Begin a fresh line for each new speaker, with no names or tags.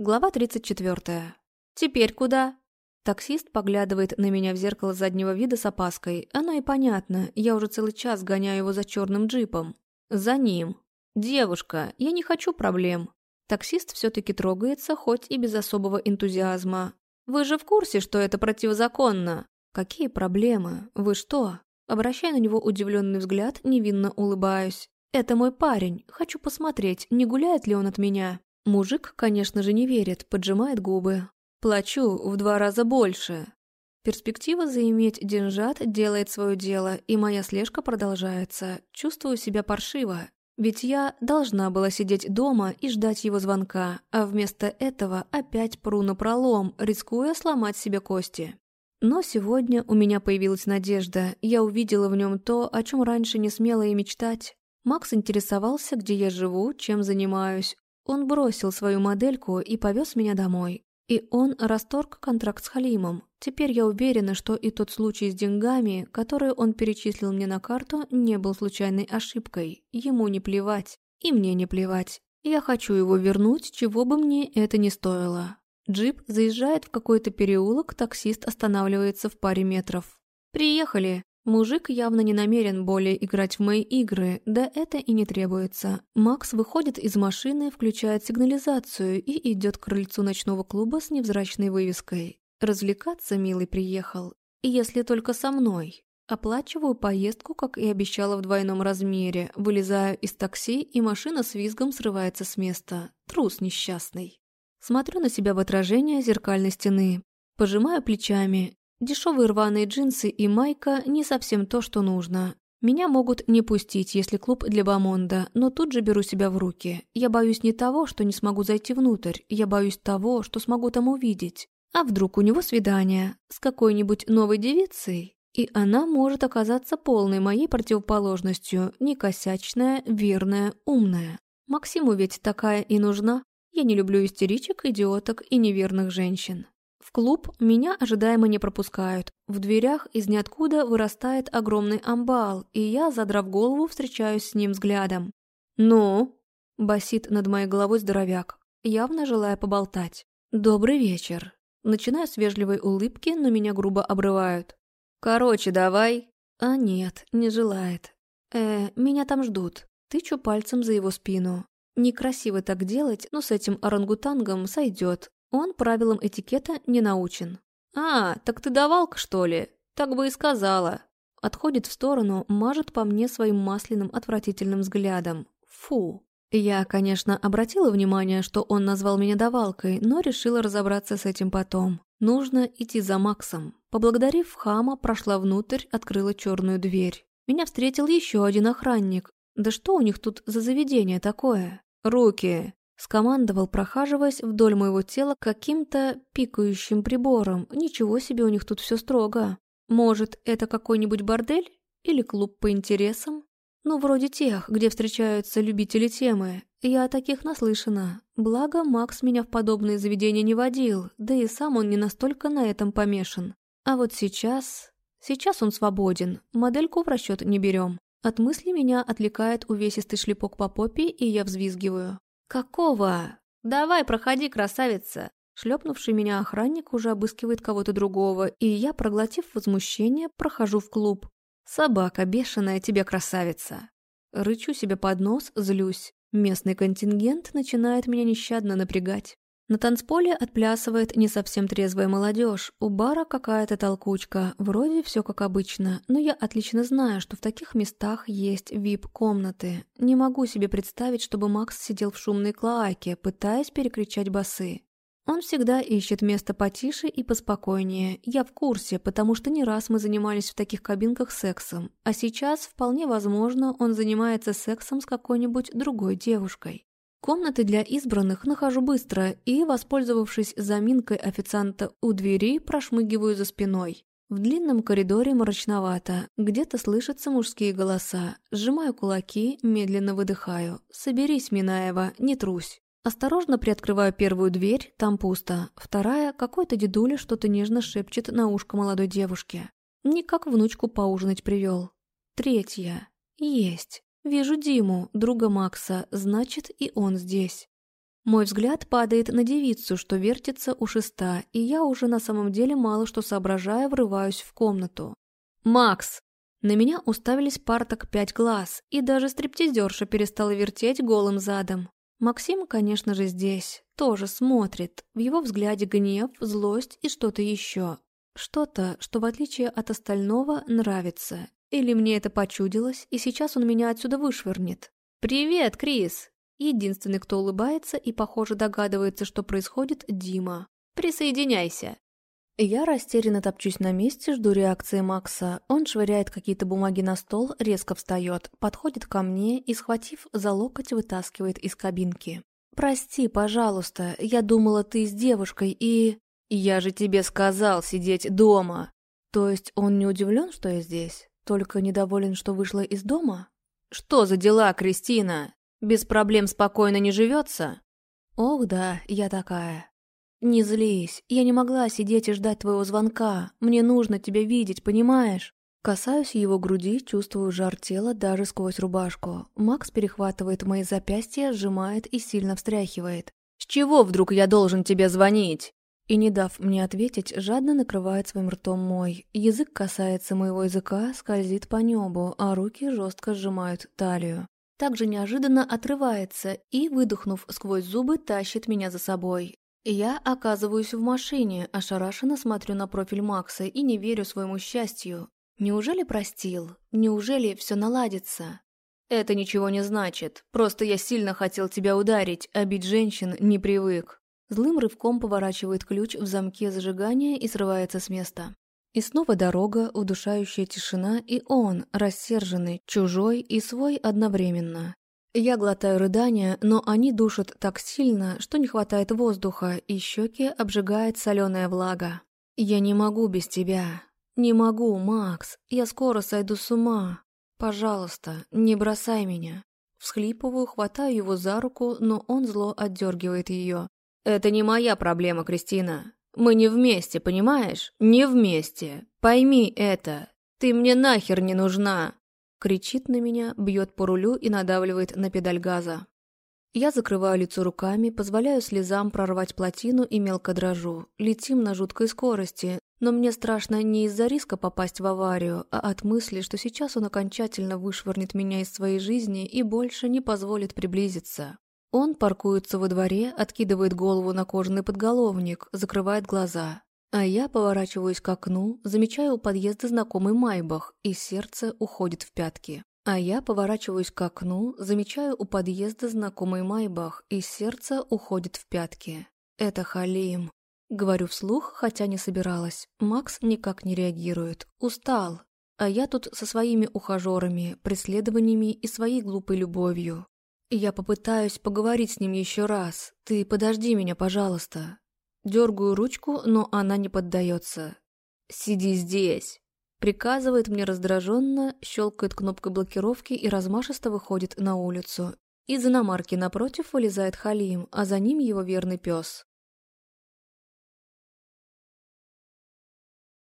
Глава 34. «Теперь куда?» Таксист поглядывает на меня в зеркало заднего вида с опаской. Оно и понятно, я уже целый час гоняю его за черным джипом. За ним. «Девушка, я не хочу проблем». Таксист все-таки трогается, хоть и без особого энтузиазма. «Вы же в курсе, что это противозаконно?» «Какие проблемы? Вы что?» Обращая на него удивленный взгляд, невинно улыбаюсь. «Это мой парень. Хочу посмотреть, не гуляет ли он от меня». Мужик, конечно же, не верит, поджимает губы. Плачу в два раза больше. Перспектива заиметь деньжат делает свое дело, и моя слежка продолжается. Чувствую себя паршиво. Ведь я должна была сидеть дома и ждать его звонка, а вместо этого опять пру на пролом, рискуя сломать себе кости. Но сегодня у меня появилась надежда. Я увидела в нем то, о чем раньше не смела и мечтать. Макс интересовался, где я живу, чем занимаюсь. Он бросил свою модельку и повез меня домой. И он расторг контракт с Халимом. Теперь я уверена, что и тот случай с деньгами, которые он перечислил мне на карту, не был случайной ошибкой. Ему не плевать. И мне не плевать. Я хочу его вернуть, чего бы мне это ни стоило. Джип заезжает в какой-то переулок, таксист останавливается в паре метров. «Приехали!» Мужик явно не намерен более играть в мои игры, да это и не требуется. Макс выходит из машины, включает сигнализацию и идет к крыльцу ночного клуба с невзрачной вывеской. Развлекаться милый приехал. Если только со мной. Оплачиваю поездку, как и обещала в двойном размере. Вылезаю из такси, и машина с визгом срывается с места. Трус несчастный. Смотрю на себя в отражение зеркальной стены. Пожимаю плечами. Дешевые рваные джинсы и майка не совсем то, что нужно. Меня могут не пустить, если клуб для бомонда, но тут же беру себя в руки. Я боюсь не того, что не смогу зайти внутрь, я боюсь того, что смогу там увидеть. А вдруг у него свидание с какой-нибудь новой девицей? И она может оказаться полной моей противоположностью, некосячная, верная, умная. Максиму ведь такая и нужна. Я не люблю истеричек, идиоток и неверных женщин. В клуб меня ожидаемо не пропускают. В дверях из ниоткуда вырастает огромный амбал, и я, задрав голову, встречаюсь с ним взглядом. «Ну?» – басит над моей головой здоровяк, явно желая поболтать. «Добрый вечер». Начинаю с вежливой улыбки, но меня грубо обрывают. «Короче, давай». А нет, не желает. Э, меня там ждут. Тычу пальцем за его спину. Некрасиво так делать, но с этим орангутангом сойдет. Он правилам этикета не научен. «А, так ты давалка, что ли? Так бы и сказала». Отходит в сторону, мажет по мне своим масляным отвратительным взглядом. Фу. Я, конечно, обратила внимание, что он назвал меня давалкой, но решила разобраться с этим потом. Нужно идти за Максом. Поблагодарив хама, прошла внутрь, открыла черную дверь. Меня встретил еще один охранник. Да что у них тут за заведение такое? «Руки!» Скомандовал, прохаживаясь вдоль моего тела каким-то пикающим прибором. Ничего себе у них тут все строго. Может, это какой-нибудь бордель? Или клуб по интересам? Ну, вроде тех, где встречаются любители темы. Я о таких наслышана. Благо, Макс меня в подобные заведения не водил, да и сам он не настолько на этом помешан. А вот сейчас... Сейчас он свободен, модельку в расчет не берем. От мысли меня отвлекает увесистый шлепок по попе, и я взвизгиваю. «Какого? Давай, проходи, красавица!» Шлепнувший меня охранник уже обыскивает кого-то другого, и я, проглотив возмущение, прохожу в клуб. «Собака бешеная тебе красавица!» Рычу себе под нос, злюсь. Местный контингент начинает меня нещадно напрягать. На танцполе отплясывает не совсем трезвая молодежь. У бара какая-то толкучка. Вроде все как обычно, но я отлично знаю, что в таких местах есть вип-комнаты. Не могу себе представить, чтобы Макс сидел в шумной клоаке, пытаясь перекричать басы. Он всегда ищет место потише и поспокойнее. Я в курсе, потому что не раз мы занимались в таких кабинках сексом. А сейчас, вполне возможно, он занимается сексом с какой-нибудь другой девушкой. Комнаты для избранных нахожу быстро и, воспользовавшись заминкой официанта у двери, прошмыгиваю за спиной. В длинном коридоре мрачновато, где-то слышатся мужские голоса. Сжимаю кулаки, медленно выдыхаю. «Соберись, Минаева, не трусь». Осторожно приоткрываю первую дверь, там пусто. Вторая, какой-то дедуля что-то нежно шепчет на ушко молодой девушке. Никак внучку поужинать привел. Третья. Есть. Вижу Диму, друга Макса, значит, и он здесь. Мой взгляд падает на девицу, что вертится у шеста, и я уже на самом деле мало что соображая врываюсь в комнату. «Макс!» На меня уставились парток пять глаз, и даже стриптизерша перестала вертеть голым задом. Максим, конечно же, здесь, тоже смотрит. В его взгляде гнев, злость и что-то еще. Что-то, что в отличие от остального нравится. Или мне это почудилось, и сейчас он меня отсюда вышвырнет. «Привет, Крис!» Единственный, кто улыбается и, похоже, догадывается, что происходит, Дима. «Присоединяйся!» Я растерянно топчусь на месте, жду реакции Макса. Он швыряет какие-то бумаги на стол, резко встает, подходит ко мне и, схватив за локоть, вытаскивает из кабинки. «Прости, пожалуйста, я думала, ты с девушкой и...» «Я же тебе сказал сидеть дома!» «То есть он не удивлен, что я здесь? Только недоволен, что вышла из дома?» «Что за дела, Кристина? Без проблем спокойно не живется?» «Ох да, я такая. «Не злись, я не могла сидеть и ждать твоего звонка. Мне нужно тебя видеть, понимаешь?» Касаюсь его груди, чувствую жар тела даже сквозь рубашку. Макс перехватывает мои запястья, сжимает и сильно встряхивает. «С чего вдруг я должен тебе звонить?» И, не дав мне ответить, жадно накрывает своим ртом мой. Язык касается моего языка, скользит по небу, а руки жестко сжимают талию. Также неожиданно отрывается и, выдохнув сквозь зубы, тащит меня за собой. Я оказываюсь в машине, ошарашенно смотрю на профиль Макса и не верю своему счастью. Неужели простил? Неужели все наладится? Это ничего не значит. Просто я сильно хотел тебя ударить, а бить женщин не привык. Злым рывком поворачивает ключ в замке зажигания и срывается с места. И снова дорога, удушающая тишина, и он, рассерженный, чужой и свой одновременно. Я глотаю рыдания, но они душат так сильно, что не хватает воздуха, и щеки обжигает соленая влага. Я не могу без тебя. Не могу, Макс. Я скоро сойду с ума. Пожалуйста, не бросай меня. Всхлипываю, хватаю его за руку, но он зло отдергивает ее. «Это не моя проблема, Кристина. Мы не вместе, понимаешь? Не вместе. Пойми это. Ты мне нахер не нужна. Кричит на меня, бьет по рулю и надавливает на педаль газа. Я закрываю лицо руками, позволяю слезам прорвать плотину и мелко дрожу. Летим на жуткой скорости, но мне страшно не из-за риска попасть в аварию, а от мысли, что сейчас он окончательно вышвырнет меня из своей жизни и больше не позволит приблизиться. Он паркуется во дворе, откидывает голову на кожаный подголовник, закрывает глаза. А я поворачиваюсь к окну, замечаю у подъезда знакомый Майбах, и сердце уходит в пятки. А я поворачиваюсь к окну, замечаю у подъезда знакомый Майбах, и сердце уходит в пятки. Это Халим. Говорю вслух, хотя не собиралась. Макс никак не реагирует. Устал. А я тут со своими ухажерами, преследованиями и своей глупой любовью. Я попытаюсь поговорить с ним еще раз. Ты подожди меня, пожалуйста. Дергаю ручку, но она не поддается. «Сиди здесь!» Приказывает мне раздраженно, щелкает кнопкой блокировки и размашисто выходит на улицу. Из иномарки напротив вылезает Халим, а за ним его верный пес.